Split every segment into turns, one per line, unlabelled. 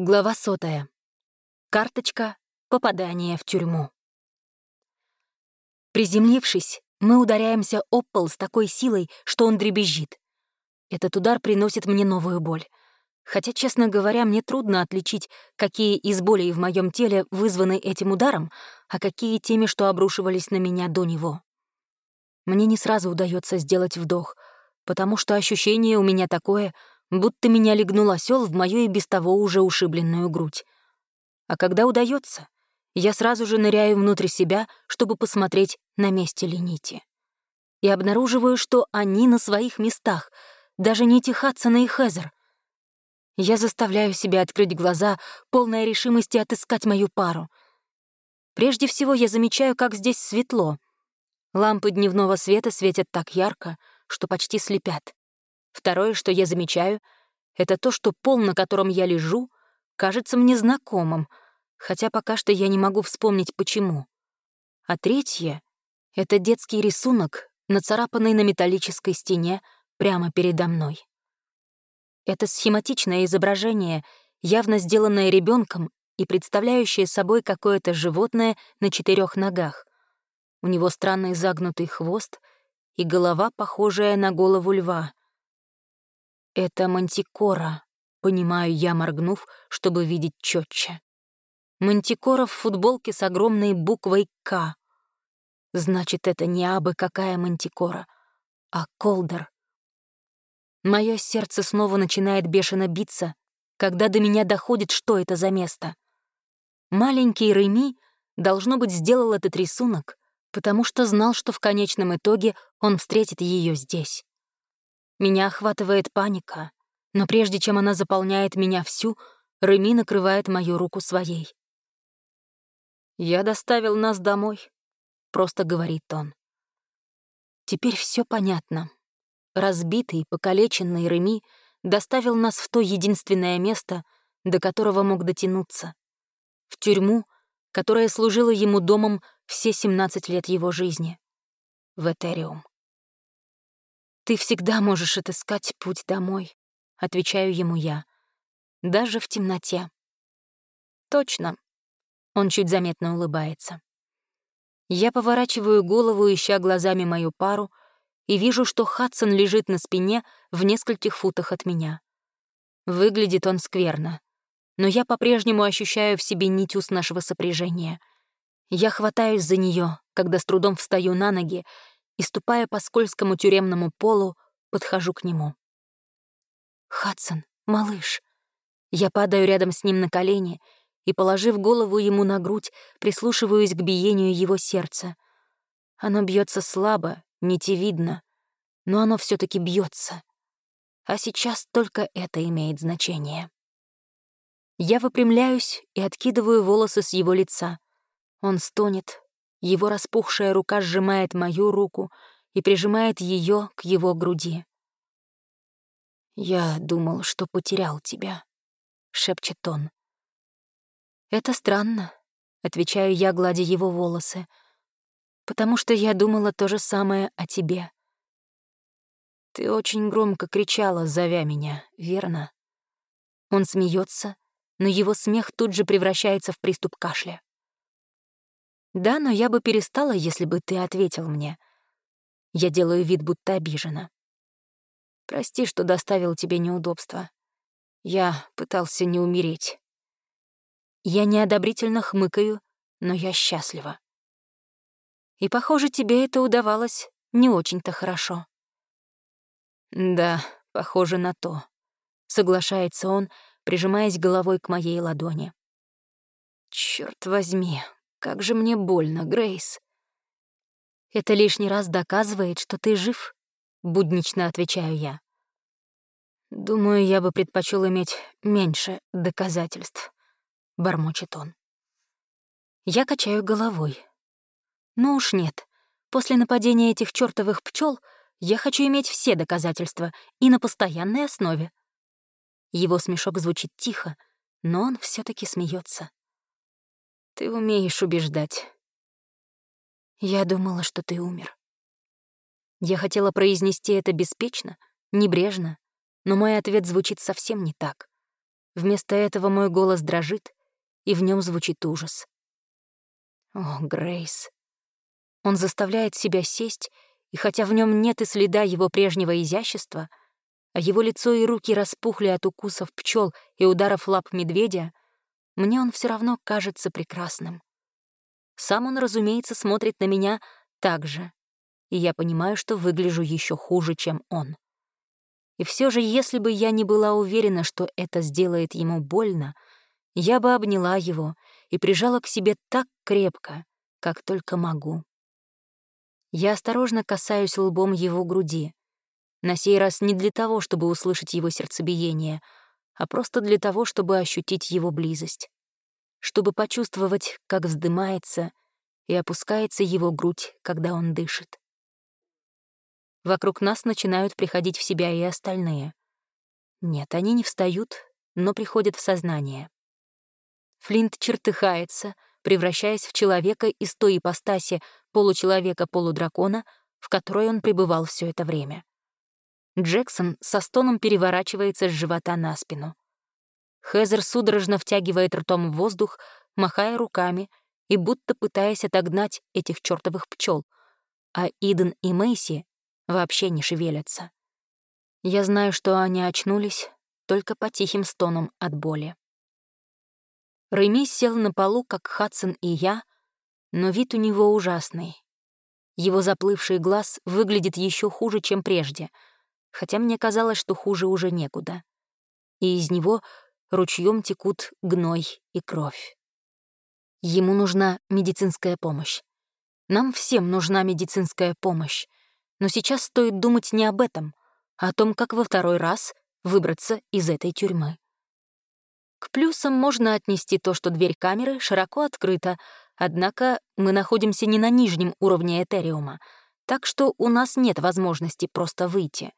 Глава сотая. Карточка попадания в тюрьму. Приземлившись, мы ударяемся об пол с такой силой, что он дребезжит. Этот удар приносит мне новую боль. Хотя, честно говоря, мне трудно отличить, какие из болей в моем теле вызваны этим ударом, а какие теми, что обрушивались на меня до него. Мне не сразу удается сделать вдох, потому что ощущение у меня такое — будто меня легнул осел в мою и без того уже ушибленную грудь. А когда удается, я сразу же ныряю внутрь себя, чтобы посмотреть, на месте ли нити. И обнаруживаю, что они на своих местах, даже не Тихатсон и Хезер. Я заставляю себя открыть глаза, полная решимости отыскать мою пару. Прежде всего я замечаю, как здесь светло. Лампы дневного света светят так ярко, что почти слепят. Второе, что я замечаю, это то, что пол, на котором я лежу, кажется мне знакомым, хотя пока что я не могу вспомнить, почему. А третье — это детский рисунок, нацарапанный на металлической стене прямо передо мной. Это схематичное изображение, явно сделанное ребенком и представляющее собой какое-то животное на четырех ногах. У него странный загнутый хвост и голова, похожая на голову льва. «Это мантикора», — понимаю я, моргнув, чтобы видеть четче. Мантикора в футболке с огромной буквой «К». Значит, это не абы какая мантикора, а колдер. Мое сердце снова начинает бешено биться, когда до меня доходит, что это за место. Маленький Реми, должно быть, сделал этот рисунок, потому что знал, что в конечном итоге он встретит ее здесь. Меня охватывает паника, но прежде чем она заполняет меня всю, Реми накрывает мою руку своей. «Я доставил нас домой», — просто говорит он. Теперь все понятно. Разбитый, покалеченный Реми доставил нас в то единственное место, до которого мог дотянуться. В тюрьму, которая служила ему домом все 17 лет его жизни. В Этериум. «Ты всегда можешь отыскать путь домой», — отвечаю ему я. «Даже в темноте». «Точно». Он чуть заметно улыбается. Я поворачиваю голову, ища глазами мою пару, и вижу, что Хадсон лежит на спине в нескольких футах от меня. Выглядит он скверно, но я по-прежнему ощущаю в себе нить уст нашего сопряжения. Я хватаюсь за нее, когда с трудом встаю на ноги и, ступая по скользкому тюремному полу, подхожу к нему. «Хадсон, малыш!» Я падаю рядом с ним на колени и, положив голову ему на грудь, прислушиваюсь к биению его сердца. Оно бьется слабо, нитевидно, но оно все таки бьется. А сейчас только это имеет значение. Я выпрямляюсь и откидываю волосы с его лица. Он стонет, его распухшая рука сжимает мою руку и прижимает ее к его груди. «Я думал, что потерял тебя», — шепчет он. «Это странно», — отвечаю я, гладя его волосы, «потому что я думала то же самое о тебе». «Ты очень громко кричала, зовя меня, верно?» Он смеется, но его смех тут же превращается в приступ кашля. «Да, но я бы перестала, если бы ты ответил мне». Я делаю вид, будто обижена. «Прости, что доставил тебе неудобства. Я пытался не умереть». Я неодобрительно хмыкаю, но я счастлива. И, похоже, тебе это удавалось не очень-то хорошо. «Да, похоже на то», — соглашается он, прижимаясь головой к моей ладони. Черт возьми, как же мне больно, Грейс. Это лишний раз доказывает, что ты жив, буднично отвечаю я. Думаю, я бы предпочел иметь меньше доказательств, бормочет он. Я качаю головой. Ну уж нет. После нападения этих чёртовых пчел я хочу иметь все доказательства и на постоянной основе. Его смешок звучит тихо, но он все таки смеется. Ты умеешь убеждать. Я думала, что ты умер. Я хотела произнести это беспечно, небрежно, но мой ответ звучит совсем не так. Вместо этого мой голос дрожит, и в нем звучит ужас. О, Грейс. Он заставляет себя сесть, и хотя в нем нет и следа его прежнего изящества, а его лицо и руки распухли от укусов пчел и ударов лап медведя, мне он все равно кажется прекрасным. Сам он, разумеется, смотрит на меня так же, и я понимаю, что выгляжу еще хуже, чем он. И все же, если бы я не была уверена, что это сделает ему больно, я бы обняла его и прижала к себе так крепко, как только могу. Я осторожно касаюсь лбом его груди. На сей раз не для того, чтобы услышать его сердцебиение, а просто для того, чтобы ощутить его близость. Чтобы почувствовать, как вздымается и опускается его грудь, когда он дышит. Вокруг нас начинают приходить в себя и остальные. Нет, они не встают, но приходят в сознание. Флинт чертыхается, превращаясь в человека из той ипостаси получеловека-полудракона, в которой он пребывал все это время. Джексон со стоном переворачивается с живота на спину. Хезер судорожно втягивает ртом в воздух, махая руками и будто пытаясь отогнать этих чертовых пчел, а Иден и Мэйси вообще не шевелятся. Я знаю, что они очнулись только по тихим стонам от боли. Рэми сел на полу, как Хадсон и я, но вид у него ужасный. Его заплывший глаз выглядит еще хуже, чем прежде, хотя мне казалось, что хуже уже некуда. И из него ручьем текут гной и кровь. Ему нужна медицинская помощь. Нам всем нужна медицинская помощь. Но сейчас стоит думать не об этом, а о том, как во второй раз выбраться из этой тюрьмы. К плюсам можно отнести то, что дверь камеры широко открыта, однако мы находимся не на нижнем уровне Этериума, так что у нас нет возможности просто выйти.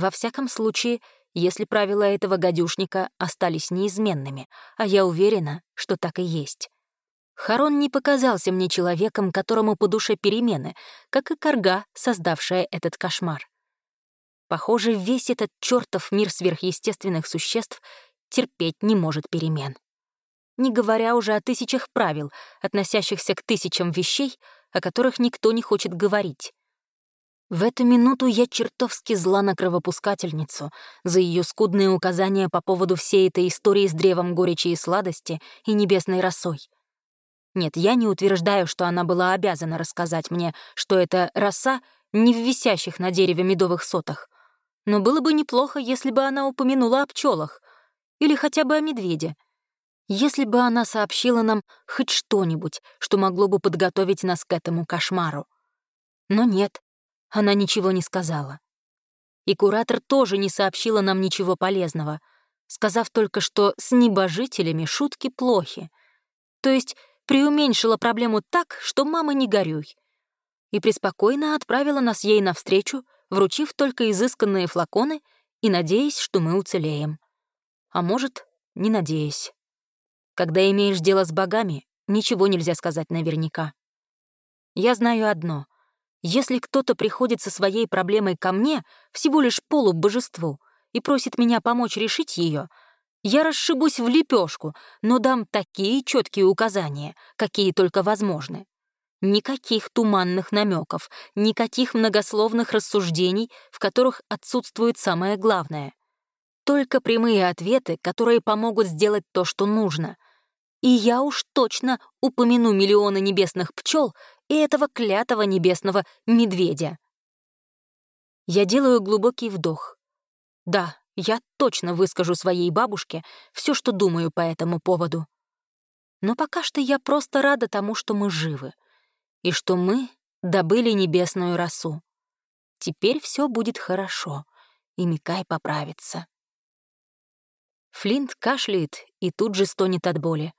Во всяком случае, если правила этого гадюшника остались неизменными, а я уверена, что так и есть. Харон не показался мне человеком, которому по душе перемены, как и корга, создавшая этот кошмар. Похоже, весь этот чертов мир сверхъестественных существ терпеть не может перемен. Не говоря уже о тысячах правил, относящихся к тысячам вещей, о которых никто не хочет говорить. В эту минуту я чертовски зла на кровопускательницу за ее скудные указания по поводу всей этой истории с древом горечи и сладости и небесной росой. Нет, я не утверждаю, что она была обязана рассказать мне, что это роса не в висящих на дереве медовых сотах. Но было бы неплохо, если бы она упомянула о пчелах или хотя бы о медведе. Если бы она сообщила нам хоть что-нибудь, что могло бы подготовить нас к этому кошмару. Но нет, она ничего не сказала. И куратор тоже не сообщила нам ничего полезного, сказав только, что с небожителями шутки плохи. То есть преуменьшила проблему так, что мама не горюй. И преспокойно отправила нас ей навстречу, вручив только изысканные флаконы и надеясь, что мы уцелеем. А может, не надеясь. Когда имеешь дело с богами, ничего нельзя сказать наверняка. Я знаю одно. Если кто-то приходит со своей проблемой ко мне, всего лишь полубожеству, и просит меня помочь решить ее, я расшибусь в лепешку, но дам такие четкие указания, какие только возможны. Никаких туманных намеков, никаких многословных рассуждений, в которых отсутствует самое главное. Только прямые ответы, которые помогут сделать то, что нужно. И я уж точно упомяну миллионы небесных пчел и этого клятого небесного медведя. Я делаю глубокий вдох. Да, я точно выскажу своей бабушке все, что думаю по этому поводу. Но пока что я просто рада тому, что мы живы, и что мы добыли небесную росу. Теперь все будет хорошо, и Микай поправится. Флинт кашляет и тут же стонет от боли.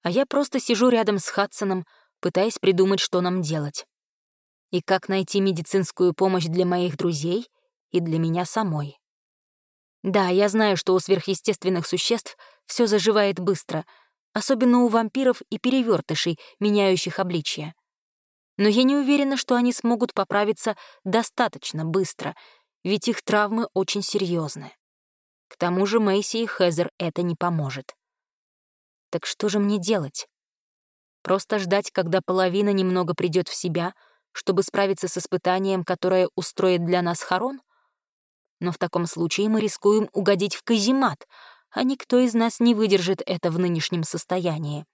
А я просто сижу рядом с Хадсоном, пытаясь придумать, что нам делать. И как найти медицинскую помощь для моих друзей и для меня самой. Да, я знаю, что у сверхъестественных существ все заживает быстро, особенно у вампиров и перевертышей, меняющих обличье. Но я не уверена, что они смогут поправиться достаточно быстро, ведь их травмы очень серьезны. К тому же Мэйси и Хезер это не поможет. Так что же мне делать? Просто ждать, когда половина немного придет в себя, чтобы справиться с испытанием, которое устроит для нас Харон? Но в таком случае мы рискуем угодить в каземат, а никто из нас не выдержит это в нынешнем состоянии.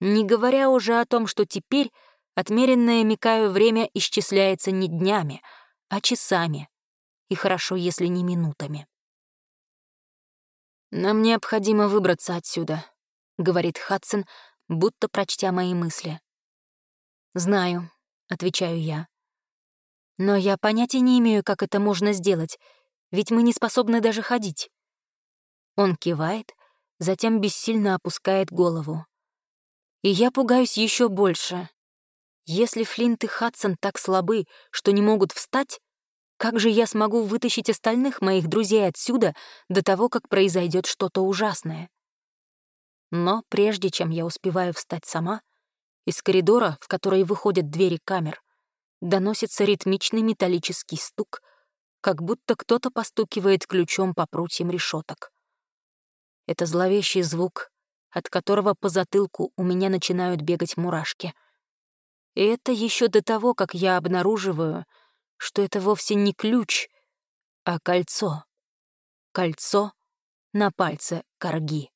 Не говоря уже о том, что теперь отмеренное Микаю время исчисляется не днями, а часами, и хорошо, если не минутами. «Нам необходимо выбраться отсюда», — говорит Хадсон, будто прочтя мои мысли. «Знаю», — отвечаю я. «Но я понятия не имею, как это можно сделать, ведь мы не способны даже ходить». Он кивает, затем бессильно опускает голову. И я пугаюсь еще больше. Если Флинт и Хадсон так слабы, что не могут встать, как же я смогу вытащить остальных моих друзей отсюда до того, как произойдет что-то ужасное? Но прежде чем я успеваю встать сама, из коридора, в который выходят двери камер, доносится ритмичный металлический стук, как будто кто-то постукивает ключом по прутьям решеток. Это зловещий звук, от которого по затылку у меня начинают бегать мурашки. И это еще до того, как я обнаруживаю, что это вовсе не ключ, а кольцо. Кольцо на пальце корги.